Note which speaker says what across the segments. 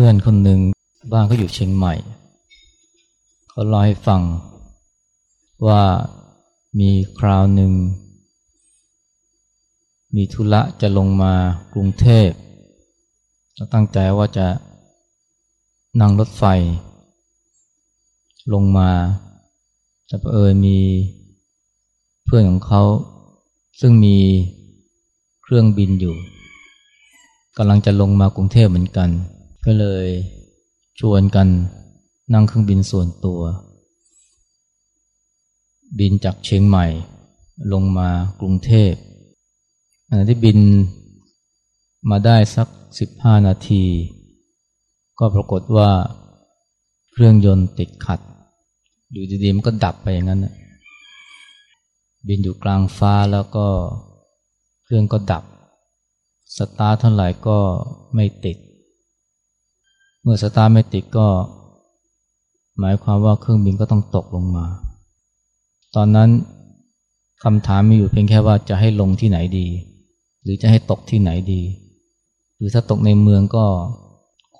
Speaker 1: เพื่อนคนหนึ่งบ้านเขาอยู่เชียงใหม่เขาเล่าให้ฟัง ว่ามีคราวหนึ่ง มีธุระจะลงมากรุงเทพตั้งใจว่าจะนั่งรถไฟ ลงมาแต่เออมีเพื่อนของเขา ซึ่งมีเครื่องบินอยู่กำลังจะลงมากรุงเทพเหมือนกัน ก็เลยชวนกันนั่งเครื่องบินส่วนตัว บินจากเชียงใหม่ลงมากรุงเทพขณะที่บินมาได้สักสิบห้านาที ก็ปรากฏว่าเครื่องยนต์ติดขัด อยู่ดีๆมันก็ดับไปอย่างนั้นบินอยู่กลางฟ้าแล้วก็เครื่องก็ดับ สตาร์ทเท่าไหร่ก็ไม่ติด มื่อสตาร์ไม่ติดก็ หมายความว่าเครื่องบินก็ต้องตกลงมา ตอนนั้นคำถามมีอยู่เพียงแค่ว่าจะให้ลงที่ไหนดี หรือจะให้ตกที่ไหนดี หรือถ้าตกในเมืองก็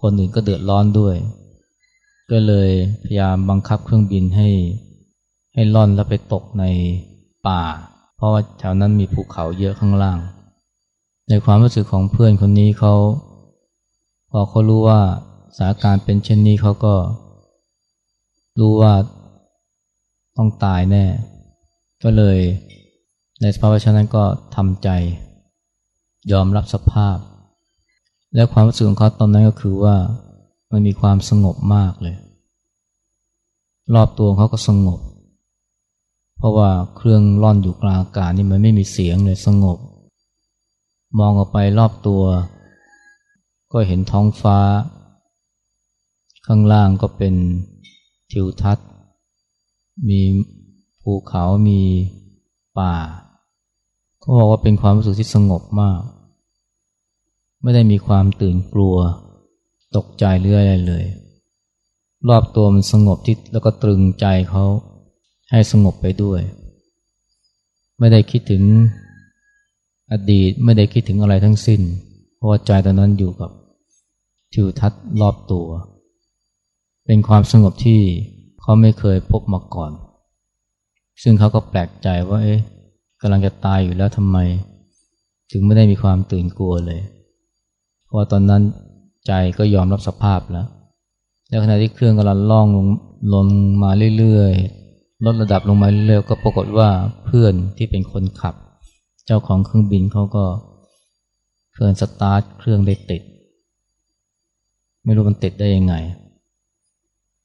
Speaker 1: คนอื่นก็เดือดร้อนด้วย ก็เลยพยายามบังคับเครื่องบินให้ให้ล่อนแล้วไปตกในป่า เพราะว่าแถวนั้นมีภูเขาเยอะข้างล่าง ในความรู้สึกของเพื่อนคนนี้เขาพอเขารู้ว่า สถานการณ์เป็นเช่นนี้เขาก็รู้ว่าต้องตายแน่ ก็เลยในสภาวะเช่นนั้นก็ทำใจ ยอมรับสภาพ และความรู้สึกของเขาตอนนั้นก็คือว่ามันมีความสงบมากเลย รอบตัวเขาก็สงบ เพราะว่าเครื่องล่อนอยู่กลางอากาศนี่มันไม่มีเสียงเลยสงบ มองออกไปรอบตัว ก็เห็นท้องฟ้า ข้างล่างก็เป็นทิวทัศน์ มีภูเขามีป่าเขาบอกว่าเป็นความรู้สึกที่สงบมาก ไม่ได้มีความตื่นกลัว ตกใจเรื่อยเลย รอบตัวมันสงบที่แล้วก็ตรึงใจเขาให้สงบไปด้วย ไม่ได้คิดถึงอดีตไม่ได้คิดถึงอะไรทั้งสิ้น เพราะว่าใจตอนนั้นอยู่กับทิวทัศน์รอบตัว เป็นความสงบที่เขาไม่เคยพบมาก่อน ซึ่งเขาก็แปลกใจว่าเอ๊ะกำลังจะตายอยู่แล้วทำไม ถึงไม่ได้มีความตื่นกลัวเลย เพราะตอนนั้นใจก็ยอมรับสภาพแล้วแล้วขณะที่เครื่องกำลังล่องลงลงมาเรื่อยๆ ลดระดับลงมาเรื่อยๆ ก็ปรากฏว่าเพื่อนที่เป็นคนขับ เจ้าของเครื่องบินเขาก็เพื่อนสตาร์ทเครื่องได้ติด ไม่รู้มันติดได้ยังไง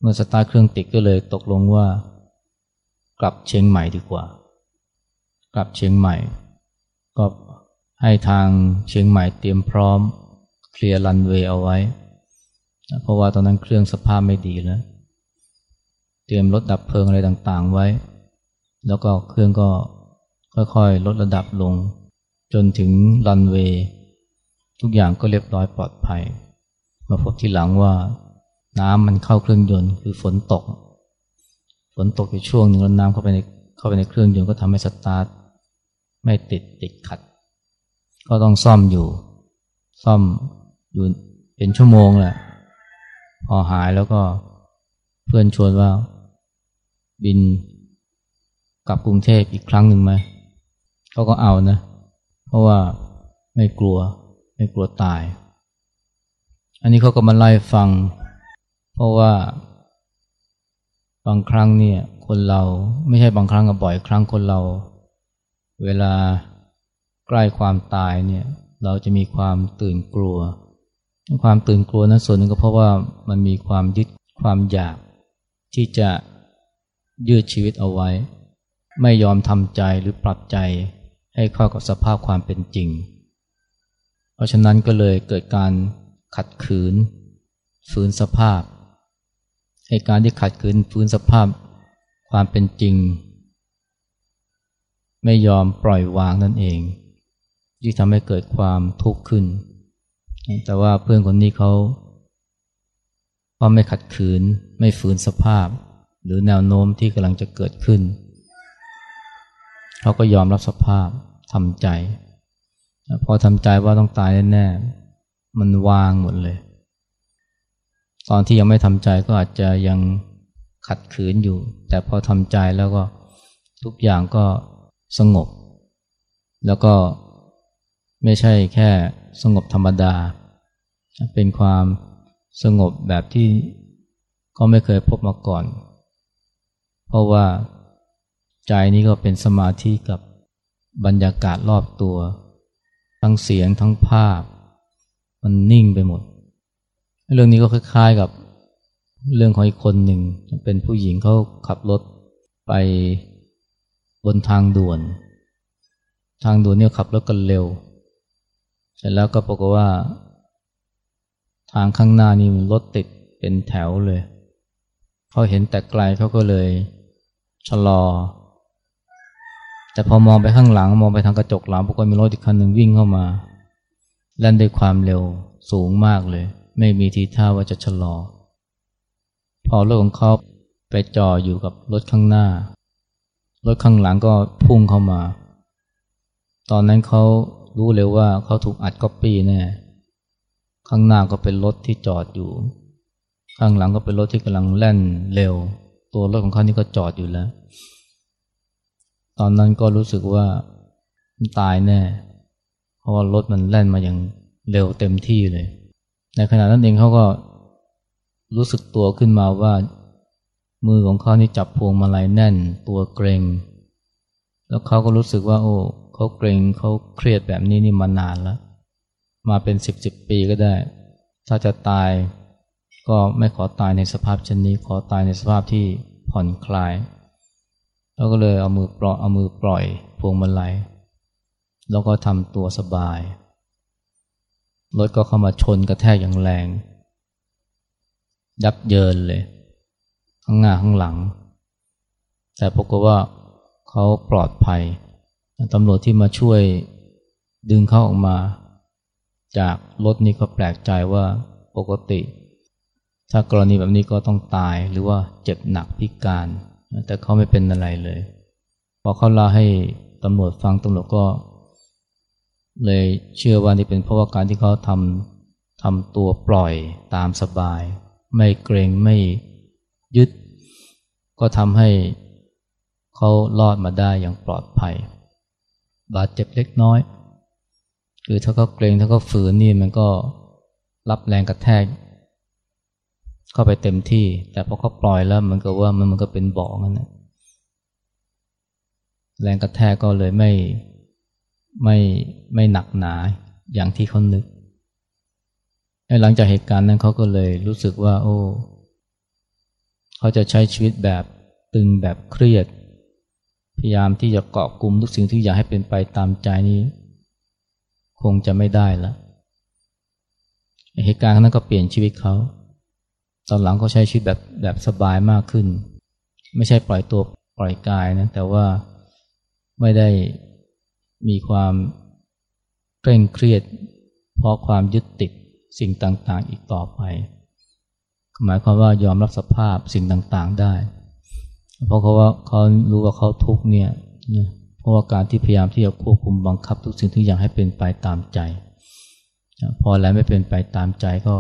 Speaker 1: เมื่อสตาร์ทเครื่องติดก็เลยตกลงว่า กลับเชียงใหม่ดีกว่า กลับเชียงใหม่ ก็ให้ทางเชียงใหม่เตรียมพร้อม เคลียร์รันเวย์เอาไว้ เพราะว่าตอนนั้นเครื่องสภาพไม่ดีแล้ว เตรียมรถดับเพลิงอะไรต่างๆไว้ แล้วก็เครื่องก็ค่อยๆ ลดระดับลง จนถึงรันเวย์ทุกอย่างก็เรียบร้อยปลอดภัย มาพบทีหลังว่า น้ำมันเข้าเครื่องยนต์คือฝนตก ฝนตกอยู่ช่วงหนึ่งแล้วน้ำเข้าไปในเข้าไปในเครื่องยนต์ก็ทำให้สตาร์ทไม่ติดติดขัด ก็ต้องซ่อมอยู่ ซ่อมอยู่เป็นชั่วโมงแหละ พอหายแล้วก็เพื่อนชวนว่า บินกลับกรุงเทพอีกครั้งหนึ่งไหมเขาก็เอานะ เพราะว่าไม่กลัวไม่กลัวตาย อันนี้เขาก็มาไล่ฟัง เพราะว่า บางครั้งเนี่ย คนเราไม่ใช่บางครั้งกับบ่อยครั้งคนเรา เวลาใกล้ความตายเนี่ย เราจะมีความตื่นกลัว ความตื่นกลัวนั้นส่วนหนึ่งก็เพราะว่ามันมีความยึดความอยาก ที่จะยืดชีวิตเอาไว้ ไม่ยอมทำใจหรือปรับใจให้เข้ากับสภาพความเป็นจริง เพราะฉะนั้นก็เลยเกิดการขัดขืนฝืนสภาพ ให้การที่ขัดขืนฝืนสภาพความเป็นจริง ไม่ยอมปล่อยวางนั่นเองที่ทำให้เกิดความทุกข์ขึ้น แต่ว่าเพื่อนคนนี้เขาเพราไม่ขัดขืนไม่ฝืนสภาพ หรือแนวโน้มที่กำลังจะเกิดขึ้น เขาก็ยอมรับสภาพทำใจ พอทำใจว่าต้องตายแน่ๆมันวางหมดเลย ตอนที่ยังไม่ทำใจก็อาจจะยังขัดขืนอยู่ แต่พอทำใจแล้วก็ทุกอย่างก็สงบ แล้วก็ไม่ใช่แค่สงบธรรมดา เป็นความสงบแบบที่เขาไม่เคยพบมาก่อน เพราะว่าใจนี้ก็เป็นสมาธิกับบรรยากาศรอบตัว ทั้งเสียงทั้งภาพ มันนิ่งไปหมด เรื่องนี้ก็คล้ายๆกับเรื่องของอีกคนหนึ่งเป็นผู้หญิงเขาขับรถไปบนทางด่วน ทางด่วนเนี่ยขับรถกันเร็ว เสร็จแล้วก็ปรากฏว่า ทางข้างหน้านี่มันรถติดเป็นแถวเลยเขาเห็นแต่ไกลเขาก็เลยชะลอ แต่พอมองไปข้างหลังมองไปทางกระจกหลังปรากฏมีรถอีกคันหนึ่งวิ่งเข้ามาแล่นด้วยความเร็วสูงมากเลย ไม่มีทีท่าว่าจะชะลอ พอรถของเขาไปจออยู่กับรถข้างหน้า รถข้างหลังก็พุ่งเข้ามา ตอนนั้นเขารู้เลยว่าเขาถูกอัดก๊อปปี้แน่ ข้างหน้าก็เป็นรถที่จอดอยู่ ข้างหลังก็เป็นรถที่กำลังแล่นเร็ว ตัวรถของเขานี่ก็จอดอยู่แล้ว ตอนนั้นก็รู้สึกว่าตายแน่ เพราะว่ารถมันแล่นมาอย่างเร็วเต็มที่เลย ในขณะนั้นเองเขาก็รู้สึกตัวขึ้นมาว่า มือของเขานี่จับพวงมาลัยแน่น ตัวเกรงแล้วเขาก็รู้สึกว่า โอ้เขาเกรงเขาเครียดแบบนี้นี่มานานแล้ว มาเป็นสิบสิบปีก็ได้ ถ้าจะตายก็ไม่ขอตายในสภาพเช่นนี้ขอตายในสภาพที่ผ่อนคลายแล้วก็เลยเอามือปล่อยเอามือปล่อยพวงมาลัยแล้วก็ทำตัวสบาย รถก็เข้ามาชนกระแทกอย่างแรง ยับเยินเลย ข้างหน้าข้างหลัง แต่ปรากฏว่าเขาปลอดภัยตำรวจที่มาช่วยดึงเขาออกมา จากรถนี้ก็แปลกใจว่าปกติ ถ้ากรณีแบบนี้ก็ต้องตายหรือว่าเจ็บหนักพิการ แต่เขาไม่เป็นอะไรเลย พอเขาเล่าให้ตำรวจฟังตำรวจก็ เลยเชื่อว่านี่เป็นเพราะว่าการที่เขาทำทำตัวปล่อยตามสบาย ไม่เกรงไม่ยึด ก็ทำให้เขารอดมาได้อย่างปลอดภัย บาดเจ็บเล็กน้อย คือถ้าเขาเกรงถ้าเขาฝืนนี่มันก็รับแรงกระแทก เข้าไปเต็มที่ แต่พอเขาปล่อยแล้วมันก็ว่ามันมันก็เป็นบ่อนั่นแหละแรงกระแทกก็เลยไม่ ไม่ไม่หนักหนาอย่างที่เขานึกหลังจากเหตุการณ์นั้นเขาก็เลยรู้สึกว่า โอ้เขาจะใช้ชีวิตแบบตึงแบบเครียด พยายามที่จะเกาะกลุ่มทุกสิ่งที่อย่ากให้เป็นไปตามใจนี้ คงจะไม่ได้แล้วเหตุการณ์นั้นก็เปลี่ยนชีวิตเขาตอนหลังเขาใช้ชีวิตแบบแบบสบายมากขึ้น ไม่ใช่ปล่อยตัวปล่อยกายนะแต่ว่าไม่ได้ มีความเคร่งเครียด เพราะความยึดติดสิ่งต่างๆ อีกต่อไป หมายความว่ายอมรับสภาพสิ่งต่างๆได้ เพราะเขาว่าเขารู้ว่าเขาทุกเนี่ยเพราะว่าการที่พยายามที่จะควบคุมบังคับทุกสิ่งทุกอย่างให้เป็นไปตามใจ พอแล้วไม่เป็นไปตามใจก็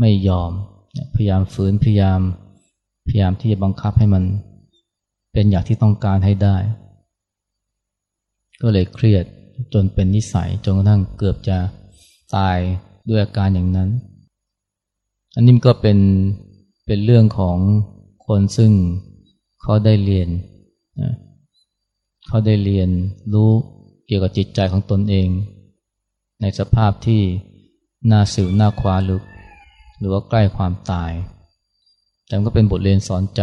Speaker 1: ไม่ยอม พยายามฝืนพยายามพยายามที่จะบังคับให้มันเป็นอย่างที่ต้องการให้ได้ ก็เลยเครียดจนเป็นนิสัยจนกระทั่งเกือบจะตายด้วยอาการอย่างนั้น อันนี้ก็เป็นเป็นเรื่องของคนซึ่งเขาได้เรียนเขาได้เรียนรู้เกี่ยวกับจิตใจของตนเอง ในสภาพที่น่าสิวน่าคว้าลึก หรือว่าใกล้ความตาย แต่ก็เป็นบทเรียนสอนใจ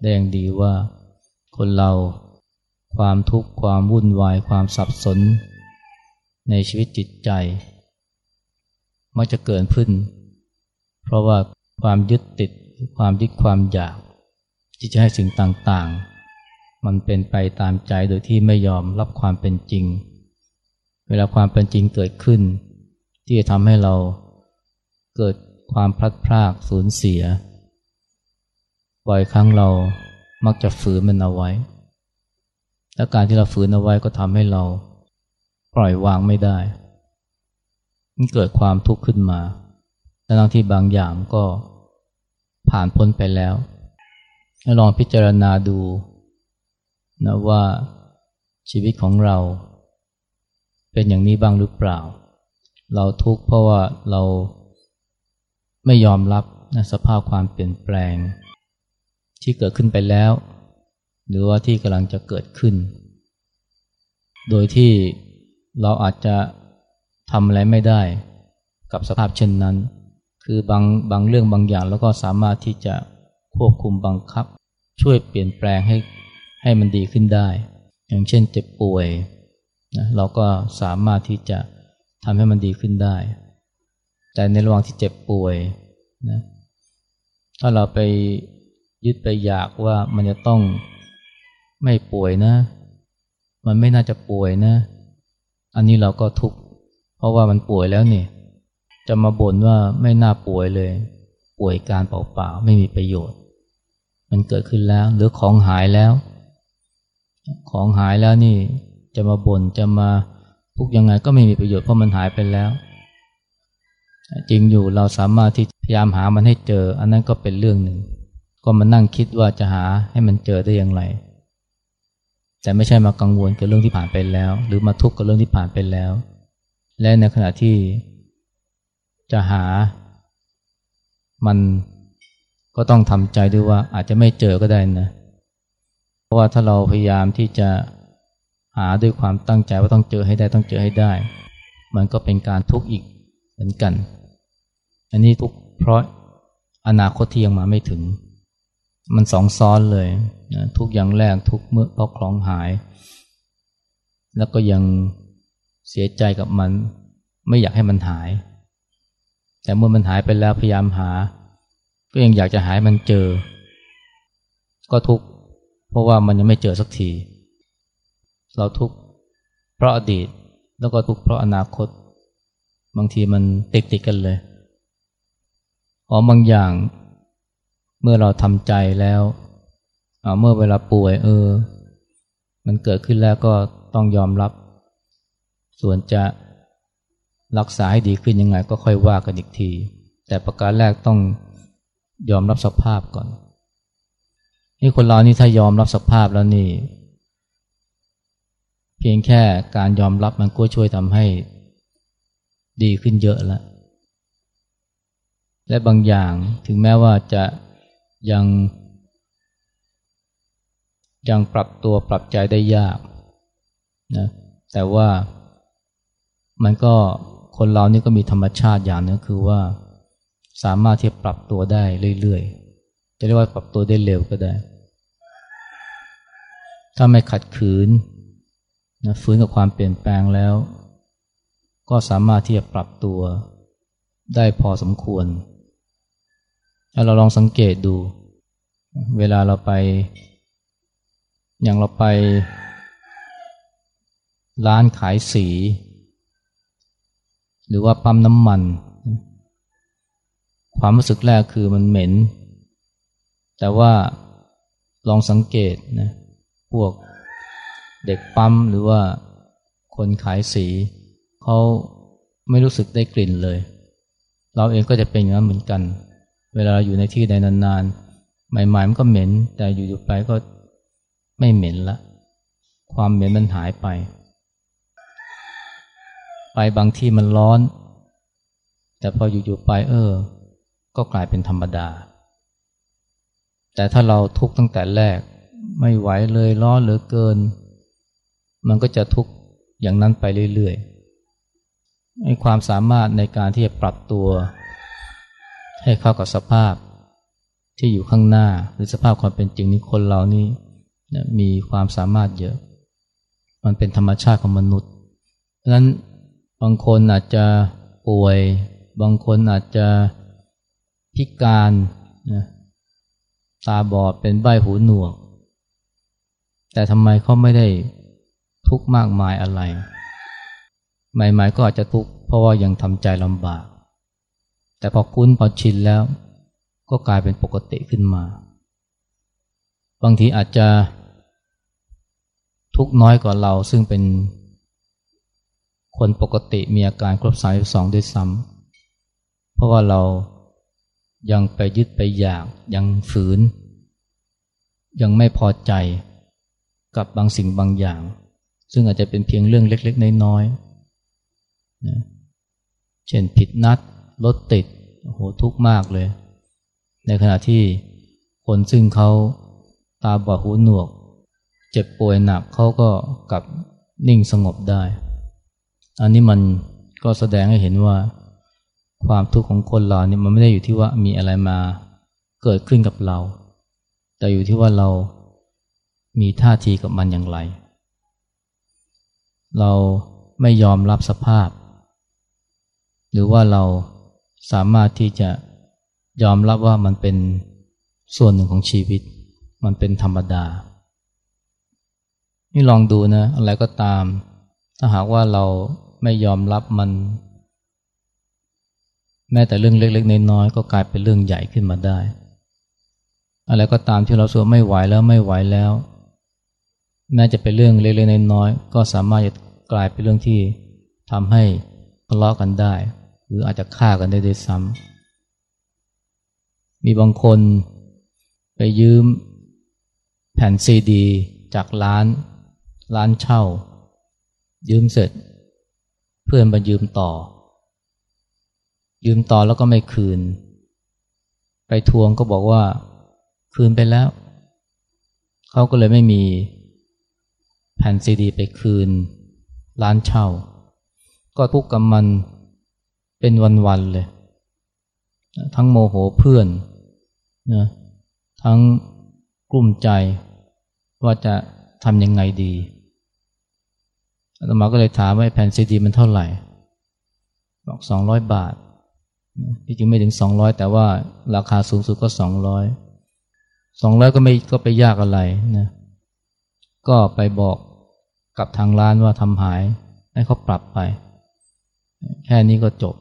Speaker 1: ได้อย่างดีว่าคนเรา ความทุกข์ความวุ่นวายความสับสน ในชีวิตจิตใจ มักจะเกิดขึ้น เพราะว่าความยึดติดความยึดความอยากที่จะให้สิ่งต่างๆ มันเป็นไปตามใจโดยที่ไม่ยอมรับความเป็นจริง เวลาความเป็นจริงเกิดขึ้น ที่จะทำให้เราเกิดความพลัดพรากสูญเสียบ่อยครั้งเรามักจะฝืนมันเอาไว้ และการที่เราฝืนเอาไว้ก็ทำให้เราปล่อยวางไม่ได้ มันเกิดความทุกข์ขึ้นมาทั้งที่บางอย่างก็ผ่านพ้นไปแล้ว ลองพิจารณาดูนะว่าชีวิตของเรา เป็นอย่างนี้บ้างหรือเปล่า เราทุกข์เพราะว่าเราไม่ยอมรับนะสภาพความเปลี่ยนแปลง ที่เกิดขึ้นไปแล้ว หรือว่าที่กำลังจะเกิดขึ้น โดยที่เราอาจจะทำอะไรไม่ได้กับสภาพเช่นนั้น คือบางบางเรื่องบางอย่างแล้วก็สามารถที่จะควบคุมบังคับ ช่วยเปลี่ยนแปลงให้ให้มันดีขึ้นได้ อย่างเช่นเจ็บป่วยนะเราก็สามารถที่จะทำให้มันดีขึ้นได้ แต่ในระหว่างที่เจ็บป่วยนะถ้าเราไปยึดไปอยากว่ามันจะต้อง ไม่ป่วยนะ มันไม่น่าจะป่วยนะ อันนี้เราก็ทุกข์เพราะว่ามันป่วยแล้วนี่จะมาบ่นว่าไม่น่าป่วยเลย ป่วยการเปล่าๆไม่มีประโยชน์ มันเกิดขึ้นแล้วหรือของหายแล้ว ของหายแล้วนี่จะมาบน่นจะมาทุกยังไงก็ไม่มีประโยชน์เพราะมันหายไปแล้ว จริงอยู่เราสามารถที่พยายามหามันให้เจอ อันนั้นก็เป็นเรื่องหนึ่ง ก็มานั่งคิดว่าจะหาให้มันเจอได้อย่างไร แต่ไม่ใช่มากังวลกับเรื่องที่ผ่านไปแล้ว หรือมาทุกข์กับเรื่องที่ผ่านไปแล้ว และในขณะที่จะหามันก็ต้องทำใจด้วยว่าอาจจะไม่เจอก็ได้นะ เพราะว่าถ้าเราพยายามที่จะหาด้วยความตั้งใจว่าต้องเจอให้ได้ต้องเจอให้ได้ มันก็เป็นการทุกข์อีกเหมือนกัน อันนี้ทุกข์เพราะอนาคตที่ยังมาไม่ถึง มันสองซ้อนเลยนะทุกอย่างแรกทุกเมื่อเพราะของหาย แล้วก็ยังเสียใจกับมัน ไม่อยากให้มันหาย แต่เมื่อมันหายไปแล้วพยายามหา ก็ยังอยากจะหายมันเจอ ก็ทุกเพราะว่ามันยังไม่เจอสักที เราทุกเพราะอดีตแล้วก็ทุกเพราะอนาคต บางทีมันติดติดกันเลย ของบางอย่าง เมื่อเราทำใจแล้วเมื่อเวลาป่วยเออ มันเกิดขึ้นแล้วก็ต้องยอมรับ ส่วนจะรักษาให้ดีขึ้นยังไงก็ค่อยว่ากันอีกที แต่ประการแรกต้องยอมรับสภาพก่อน นี่คนเรานี่ถ้ายอมรับสภาพแล้วนี่ เพียงแค่การยอมรับมันก็ช่วยทำให้ดีขึ้นเยอะแล้ว และบางอย่างถึงแม้ว่าจะ ยัง ยังปรับตัวปรับใจได้ยากนะแต่ว่ามันก็คนเรานี่ก็มีธรรมชาติอย่างนึงคือว่าสามารถที่จะปรับตัวได้เรื่อยๆ จะเรียกว่าปรับตัวได้เร็วก็ได้ ถ้าไม่ขัดขืนนะฟื้นกับความเปลี่ยนแปลงแล้ว ก็สามารถที่จะปรับตัวได้พอสมควร เราลองสังเกตดู เวลาเราไป อย่างเราไป ร้านขายสี หรือว่าปั๊มน้ำมัน ความรู้สึกแรกคือมันเหม็น แต่ว่าลองสังเกตนะพวกเด็กปั๊มหรือว่าคนขายสี เขาไม่รู้สึกได้กลิ่นเลย เราเองก็จะเป็นอย่างนั้นเหมือนกัน เวลาอยู่ในที่ใดนานๆ ใหม่ๆมันก็เหม็น แต่อยู่ๆไปก็ไม่เหม็นละ ความเหม็นมันหายไป ไปบางที่มันร้อน แต่พออยู่ๆไปเออ ก็กลายเป็นธรรมดา แต่ถ้าเราทุกข์ตั้งแต่แรก ไม่ไหวเลยร้อนเหลือเกิน มันก็จะทุกข์อย่างนั้นไปเรื่อยๆให้ความสามารถในการที่จะปรับตัว ให้เข้ากับสภาพที่อยู่ข้างหน้าหรือสภาพความเป็นจริงนี้คนเรานี่มีความสามารถเยอะ มันเป็นธรรมชาติของมนุษย์ดังนั้นบางคนอาจจะป่วย บางคนอาจจะพิการนะตาบอดเป็นใบหูหนวก แต่ทำไมเขาไม่ได้ทุกข์มากมายอะไร ใหม่ๆก็อาจจะทุกข์เพราะว่ายังทำใจลำบาก แต่พอคุ้นพอชินแล้ว ก็กลายเป็นปกติขึ้นมา บางทีอาจจะทุกน้อยกว่าเราซึ่งเป็น คนปกติมีอาการครบสามสองด้วยซ้ำเพราะว่าเรายังไปยึดไปอยากยังฝืน ยังไม่พอใจกับบางสิ่งบางอย่าง ซึ่งอาจจะเป็นเพียงเรื่องเล็ก ๆ น้อยๆเช่นผิดนัดรถติด โอ้โหทุกข์มากเลย ในขณะที่คนซึ่งเขาตาบอดหูหนวก เจ็บป่วยหนักเขาก็กลับนิ่งสงบได้ อันนี้มันก็แสดงให้เห็นว่า ความทุกข์ของคนเราเนี่ยมันไม่ได้อยู่ที่ว่ามีอะไรมาเกิดขึ้นกับเรา แต่อยู่ที่ว่าเรามีท่าทีกับมันอย่างไร เราไม่ยอมรับสภาพ หรือว่าเรา สามารถที่จะยอมรับว่ามันเป็นส่วนหนึ่งของชีวิต มันเป็นธรรมดา นี่ลองดูนะ อะไรก็ตาม ถ้าหากว่าเราไม่ยอมรับมัน แม้แต่เรื่องเล็กๆน้อยๆก็กลายเป็นเรื่องใหญ่ขึ้นมาได้ อะไรก็ตามที่เราสูไม่ไหวแล้วไม่ไหวแล้ว แม้จะเป็นเรื่องเล็กๆน้อยๆก็สามารถจะกลายเป็นเรื่องที่ทำให้ทะเลาะกันได้ หรืออาจจะฆ่ากันได้ด้วยซ้ำมีบางคนไปยืมแผ่นซีดี จากร้าน ร้านเช่า ยืมเสร็จ เพื่อนมายืมต่อ ยืมต่อแล้วก็ไม่คืน ไปทวงก็บอกว่า คืนไปแล้ว เขาก็เลยไม่มีแผ่นซีดี ไปคืน ร้านเช่า ก็ทุกข์กับมัน เป็นวันๆเลย ทั้งโมโหเพื่อนนะทั้งกลุ้มใจว่าจะทำยังไงดีอาตมาก็เลยถามว่าแผ่นซีดีมันเท่าไหร่ บอกสองร้อยบาทที่จริงไม่ถึงสองร้อยแต่ว่าราคาสูงสุดก็สองร้อยสองร้อยก็ไม่ก็ไปยากอะไรนะก็ไปบอกกับทางร้านว่าทำหายให้เขาปรับไป แค่นี้ก็จบ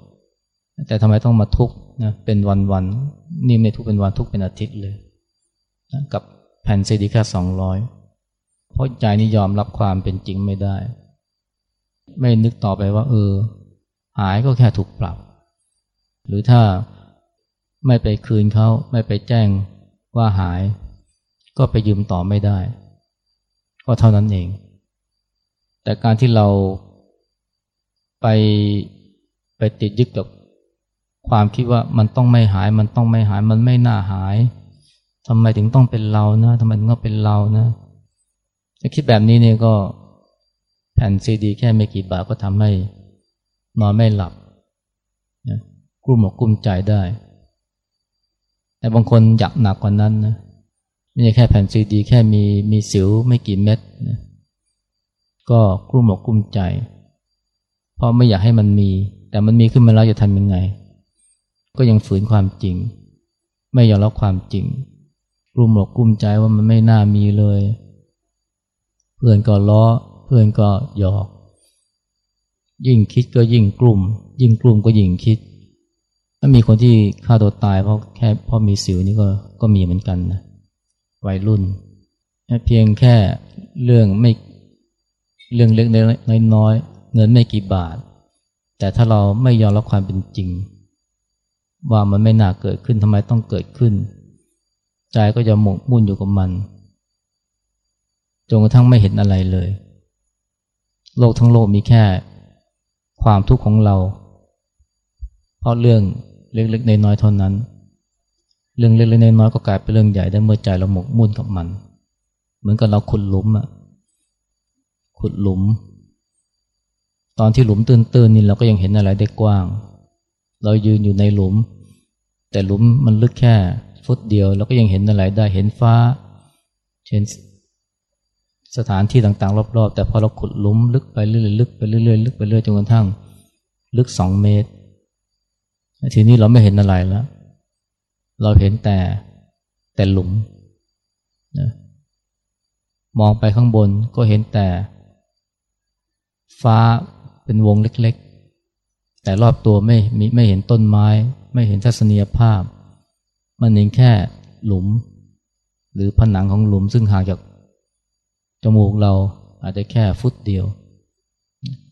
Speaker 1: แต่ทำไมต้องมาทุกข์นะเป็นวันๆนี่ไม่ทุกเป็นวันทุกเป็นอาทิตย์เลยกับแผ่นซีดีแค่สองร้อยเพราะใจนี่ยอมรับความเป็นจริงไม่ได้ ไม่นึกต่อไปว่า เออ หายก็แค่ถูกปรับ หรือถ้าไม่ไปคืนเขาไม่ไปแจ้งว่าหาย ก็ไปยืมต่อไม่ได้ ก็เท่านั้นเอง แต่การที่เราไปไปติดยึดกับ ความคิดว่ามันต้องไม่หาย มันต้องไม่หาย มันไม่น่าหายทำไมถึงต้องเป็นเรานะทำไมถึงต้องเป็นเรานะถ้าคิดแบบนี้เนี่ยก็แผ่นซีดี แค่ไม่กี่บาทก็ทำให้นอนไม่หลับนะกลุ้มอกกลุ้มใจได้ แต่บางคนอยากหนักกว่านั้นนะไม่ใช่แค่แผ่นซีดี แค่มีมีสิวไม่กี่เม็ดนะก็กลุ้มอกกลุ้มใจ เพราะไม่อยากให้มันมี แต่มันมีขึ้นมาแล้วจะทำยังไง ก็ยังฝืนความจริง ไม่ยอมรับความจริงกลุ่มอกกลุ่มใจว่ามันไม่น่ามีเลย เพื่อนก็ล้อ เพื่อนก็หยอก ยิ่งคิดก็ยิ่งกลุ่ม ยิ่งกลุ่มก็ยิ่งคิด ถ้ามีคนที่ฆ่าตัวตายเพราะแค่เพราะมีสิวนี่ก็ก็มีเหมือนกันนะวัยรุ่นเพียงแค่เรื่องไม่เรื่องเล็กน้อยเงินไม่กี่บาท แต่ถ้าเราไม่ยอมรับความเป็นจริง ว่ามันไม่น่าเกิดขึ้นทำไมต้องเกิดขึ้น ใจก็จะหมกมุ่นอยู่กับมันจนกระทั่งไม่เห็นอะไรเลย โลกทั้งโลกมีแค่ความทุกข์ของเรา เพราะเรื่องเล็กๆน้อยๆเท่านั้น เรื่องเล็กๆน้อยๆก็กลายเป็นเรื่องใหญ่ได้เมื่อใจเราหมกมุ่นกับมัน เหมือนกับเราขุดหลุมอะขุดหลุม ตอนที่หลุมตื้นๆนี่เราก็ยังเห็นอะไรได้กว้าง เรายืนอยู่ในหลุม แต่หลุมมันลึกแค่ฟุตเดียวเราก็ยังเห็นอะไรได้เห็นฟ้าเช่นสถานที่ต่างๆ รอบๆ แต่พอเราขุดหลุมลึกไปเรื่อยๆลึกไปเรื่อยๆลึกไปเรื่อยจนกระทั่ง ลึกสองเมตร ทีนี้เราไม่เห็นอะไรแล้ว เราเห็นแต่แต่หลุมนะมองไปข้างบนก็เห็นแต่ ฟ้าเป็นวงเล็กๆ แต่รอบตัวไม่ไม่เห็นต้นไม้ ไม่เห็นทัศนียภาพ มันเองแค่หลุม หรือผนังของหลุมซึ่งห่างจากจมูกเราอาจจะแค่ฟุตเดียว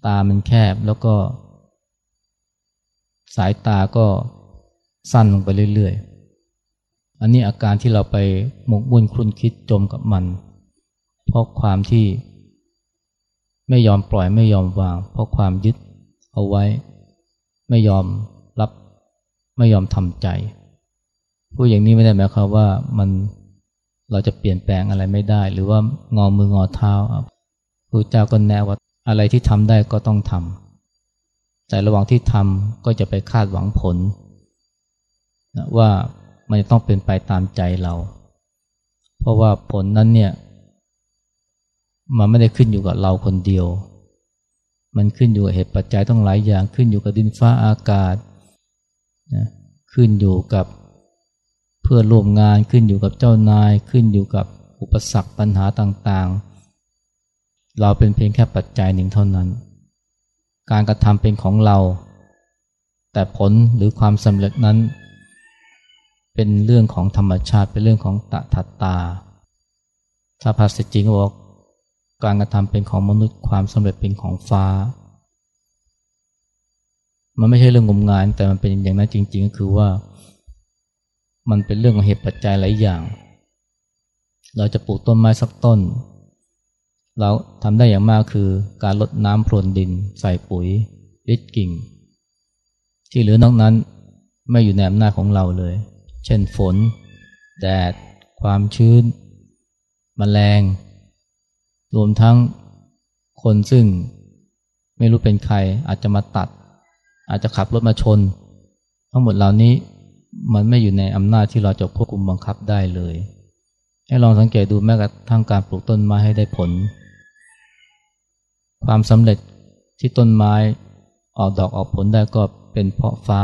Speaker 1: ตามันแคบแล้วก็ สายตาก็สั้นลงไปเรื่อยอันนี้อาการที่เราไปหมกมุ่นคลุนคิดจมกับมัน เพราะความที่ไม่ยอมปล่อยไม่ยอมวาง เพราะความยึดเอาไว้ ไม่ยอม ไม่ยอมทำใจพูดอย่างนี้ไม่ได้หมายความว่ามันเราจะเปลี่ยนแปลงอะไรไม่ได้ หรือว่างอมืองอเท้าพระเจ้าก็แนะว่าอะไรที่ทำได้ก็ต้องทำแต่ระหว่างที่ทำก็จะไปคาดหวังผลนะว่ามันจะต้องเป็นไปตามใจเรา เพราะว่าผลนั้นเนี่ย มันไม่ได้ขึ้นอยู่กับเราคนเดียว มันขึ้นอยู่กับเหตุปัจจัยต้องหลายอย่างขึ้นอยู่กับดินฟ้าอากาศ นะขึ้นอยู่กับเพื่อร่วมงานขึ้นอยู่กับเจ้านายขึ้นอยู่กับอุปสรรคปัญหาต่างๆ เราเป็นเพียงแค่ปัจจัยหนึ่งเท่านั้น การกระทำเป็นของเรา แต่ผลหรือความสำเร็จนั้น เป็นเรื่องของธรรมชาติเป็นเรื่องของตถาตา ถ้าภาษาจริงบอกการกระทำเป็นของมนุษย์ความสำเร็จเป็นของฟ้า มันไม่ใช่เรื่องงมงายแต่มันเป็นอย่างนั้นจริง ๆ ก็คือว่า มันเป็นเรื่องของเหตุปัจจัยหลายอย่าง เราจะปลูกต้นไม้สักต้น เราทำได้อย่างมากคือการลดน้ำพรวนดิน ใส่ปุ๋ยริดกิ่ง ที่เหลือนอกนั้นไม่อยู่ในอำนาจของเราเลย เช่นฝน แดด ความชื้นมแมลง รวมทั้งคนซึ่งไม่รู้เป็นใครอาจจะมาตัด อาจจะขับรถมาชน ทั้งหมดเหล่านี้มันไม่อยู่ในอำนาจที่เราจะควบคุมบังคับได้เลย ให้ลองสังเกตดูแม้กระทั่งการปลูกต้นไม้ให้ได้ผล ความสำเร็จที่ต้นไม้ออกดอกออกผลได้ก็เป็นเพราะฟ้า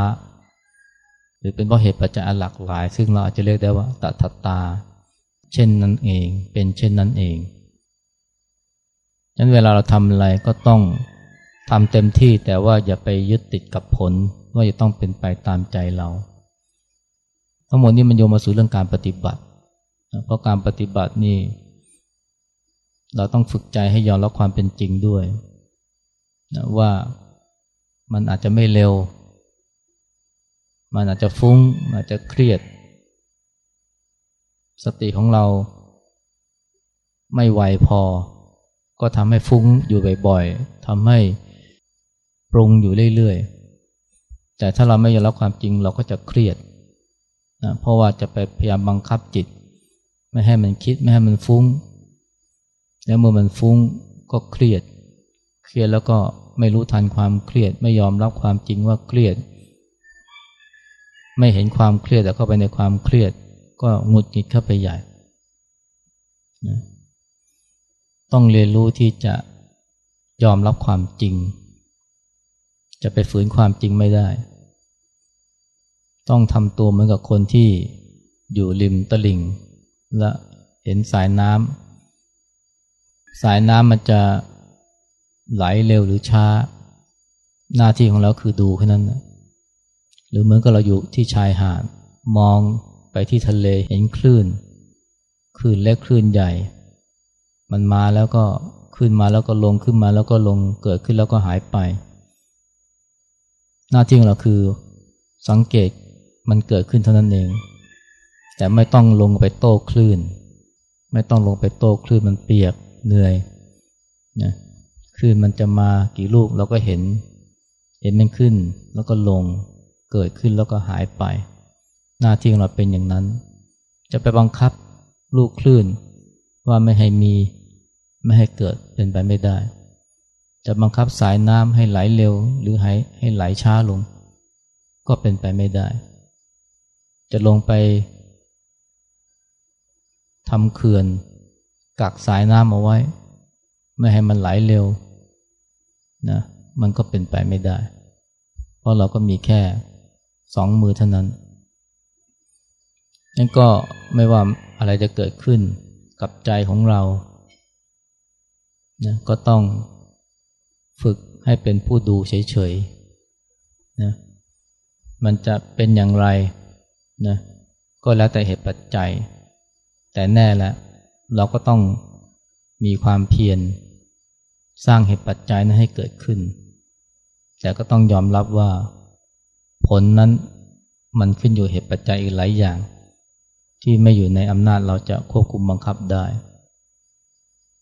Speaker 1: หรือเป็นเพราะเหตุปัจจัยหลากหลาย ซึ่งเราอาจจะเรียกได้ว่าตถตา เช่นนั้นเอง เป็นเช่นนั้นเองฉะนั้นเวลาเราทำอะไรก็ต้อง ทำเต็มที่แต่ว่าอย่าไปยึดติดกับผลว่าจะต้องเป็นไปตามใจเรา ทั้งหมดนี้มันโยงมาสู่เรื่องการปฏิบัติ เพราะการปฏิบัตินี่ เราต้องฝึกใจให้ยอมรับความเป็นจริงด้วยนะว่ามันอาจจะไม่เร็ว มันอาจจะฟุง้ง อาจจะเครียด สติของเราไม่ไวพอ ก็ทำให้ฟุ้งอยู่บ่อยๆทำให้ ปรุงอยู่เรื่อยๆ แต่ถ้าเราไม่ยอมรับความจริงเราก็จะเครียดนะเพราะว่าจะไปพยายามบังคับจิต ไม่ให้มันคิดไม่ให้มันฟุ้ง แล้วเมื่อมันฟุ้งก็เครียด เครียดแล้วก็ไม่รู้ทันความเครียด ไม่ยอมรับความจริงว่าเครียด ไม่เห็นความเครียดแต่เข้าไปในความเครียด ก็หงุดหงิดเข้าไปใหญ่นะต้องเรียนรู้ที่จะยอมรับความจริง จะไปฝืนความจริงไม่ได้ ต้องทำตัวเหมือนกับคนที่อยู่ริมตลิ่ง และเห็นสายน้ำสายน้ำมันจะไหลเร็วหรือช้า หน้าที่ของเราคือดูแค่นั้นนะหรือเหมือนกับเราอยู่ที่ชายหาดมองไปที่ทะเลเห็นคลื่น คลื่นเล็กคลื่นใหญ่ มันมาแล้วก็ขึ้นมาแล้วก็ลงขึ้นมาแล้วก็ลงเกิดขึ้นแล้วก็หายไป หน้าที่ของเราคือสังเกตมันเกิดขึ้นเท่านั้นเอง แต่ไม่ต้องลงไปโต้คลื่น ไม่ต้องลงไปโต้คลื่นมันเปียกเหนื่อยนะคลื่นมันจะมากี่ลูกเราก็เห็น เห็นมันขึ้นแล้วก็ลงเกิดขึ้นแล้วก็หายไป หน้าที่ของเราเป็นอย่างนั้น จะไปบังคับลูกคลื่นว่าไม่ให้มีไม่ให้เกิดเป็นไปไม่ได้ จะบังคับสายน้ำให้ไหลเร็ว หรือให้ให้ไหลช้าลง ก็เป็นไปไม่ได้ จะลงไปทำเขื่อน กักสายน้ำเอาไว้ ไม่ให้มันไหลเร็วนะมันก็เป็นไปไม่ได้ เพราะเราก็มีแค่สองมือเท่านั้นนั่นก็ไม่ว่าอะไรจะเกิดขึ้นกับใจของเรานะก็ต้อง ฝึกให้เป็นผู้ดูเฉยๆนะมันจะเป็นอย่างไรนะก็แล้วแต่เหตุปัจจัย แต่แน่แล้วเราก็ต้องมีความเพียรสร้างเหตุปัจจัยนั้นให้เกิดขึ้น แต่ก็ต้องยอมรับว่า ผลนั้นมันขึ้นอยู่เหตุปัจจัยอีกหลายอย่าง ที่ไม่อยู่ในอำนาจเราจะควบคุมบังคับได้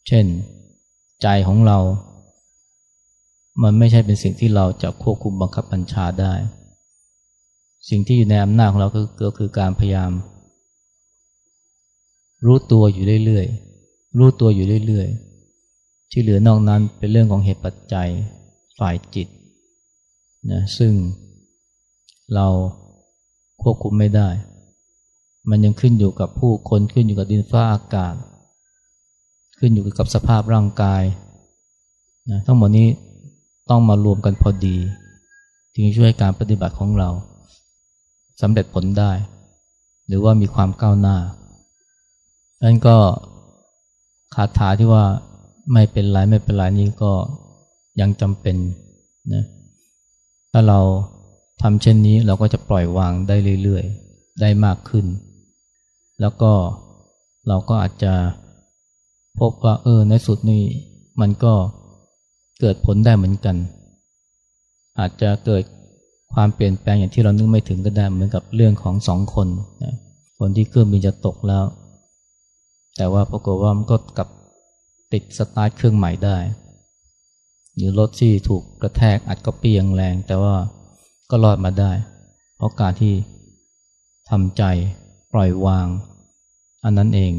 Speaker 1: เช่น ใจของเรา มันไม่ใช่เป็นสิ่งที่เราจะควบคุมบังคับบัญชาได้ สิ่งที่อยู่ในอำนาจของเราก็คือการพยายาม รู้ตัวอยู่เรื่อยๆ รู้ตัวอยู่เรื่อยๆ ที่เหลือนอกนั้นเป็นเรื่องของเหตุปัจจัยฝ่ายจิตนะซึ่งเราควบคุมไม่ได้ มันยังขึ้นอยู่กับผู้คนขึ้นอยู่กับดินฟ้าอากาศ ขึ้นอยู่กับสภาพร่างกายนะทั้งหมดนี้ ต้องมารวมกันพอดี จึงช่วยการปฏิบัติของเราสำเร็จผลได้ หรือว่ามีความก้าวหน้านั้นก็คาถาที่ว่าไม่เป็นไรไม่เป็นไรนี่ก็ยังจำเป็นนะถ้าเราทำเช่นนี้เราก็จะปล่อยวางได้เรื่อยๆ ได้มากขึ้น แล้วก็เราก็อาจจะพบว่าเออในสุดนี่มันก็ เกิดผลได้เหมือนกัน อาจจะเกิดความเปลี่ยนแปลงอย่างที่เรานึกไม่ถึงก็ได้เหมือนกับเรื่องของสองคนนะคนที่เครื่องบินจะตกแล้ว แต่ว่าปรากฏว่ามันก็กลับติดสตาร์ทเครื่องใหม่ได้ หรือรถที่ถูกกระแทกอัดก็เปียงแรง แต่ว่าก็รอดมาได้ เพราะการที่ทำใจปล่อยวาง อันนั้นเอง